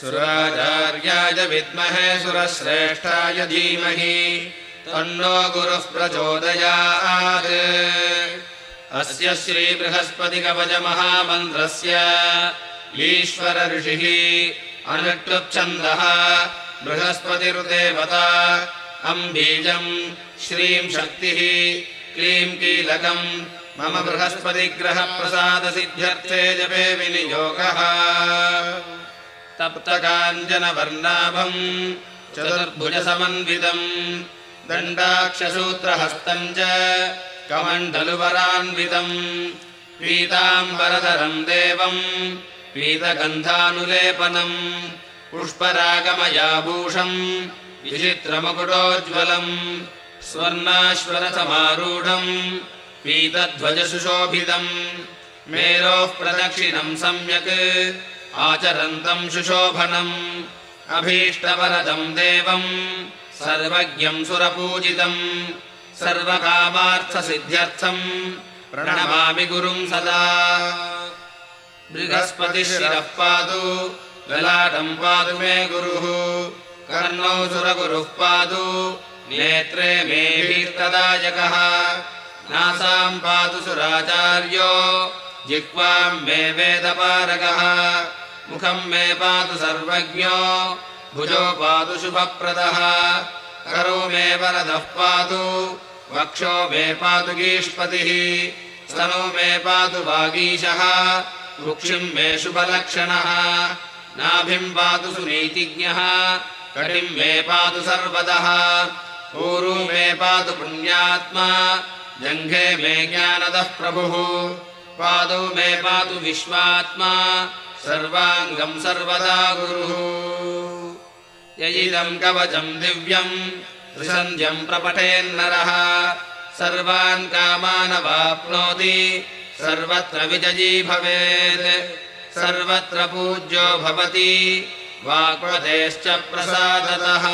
सुराचार्याय विद्महे सुरश्रेष्ठाय धीमहि तन्नो गुरुः प्रचोदयात्। अस्य श्रीबृहस्पतिकवचमहामन्त्रस्य ईश्वर ऋषिः अनुक्तुच्छन्दः बृहस्पतिरुदेवता अम्बीजम् श्रीम् शक्तिः क्लीम् कीलकम् मम बृहस्पतिग्रहप्रसादसिद्ध्यर्थे जपे विनियोगः। तप्तकाञ्जनवर्णाभम् चतुर्भुजसमन्वितम् दण्डाक्षसूत्रहस्तम् च कमण्डलुवरान्वितम् पीताम्बरधरम् देवम् पीतगन्धानुलेपनम् पुष्परागमयाभूषम् विचित्रमकुटोज्ज्वलम् स्वर्णाश्वरसमारूढम् पीतध्वजसुशोभितम् मेरोः प्रदक्षिणम् सम्यक्। आचरन्तम् सुशोभनम् अभीष्टवरदम् देवम्। सर्वज्ञम् सुरपूजितम्। सर्वकामार्थसिद्ध्यर्थम्। प्रणमामि गुरुम् सदा। बृहस्पतिशिरः पादु ललाटम् पादु मे गुरुः। कर्णौ सुरगुरुः पादु। नेत्रे मेभिस्तदायकः नासाम् पातु सुराचार्यो जिह्वाम् मे वेदपारगः मुखम् मे पातु सर्वज्ञो भुजो पातु शुभप्रदः करौ मे वरदः पातु वक्षो मे पातु गीष्पतिः स्तनो मे पातु वागीशः वृक्षिम् मे शुभलक्षणः नाभिम् पातु सुनीतिज्ञः कटिम् मे पातु सर्वदः ऊरू मे पातु पुण्यात्मा जङ्घे मे ज्ञानदः प्रभुः। पादौ मे पातु विश्वात्मा सर्वाङ्गम् सर्वदा गुरुः। ययिदम् कवचम् दिव्यम् त्रिसन्ध्यम् प्रपठेन्नरः सर्वान् कामानवाप्नोति सर्वत्र विजयी भवेत्। सर्वत्र पूज्यो भवति वाक्पतेश्च प्रसादतः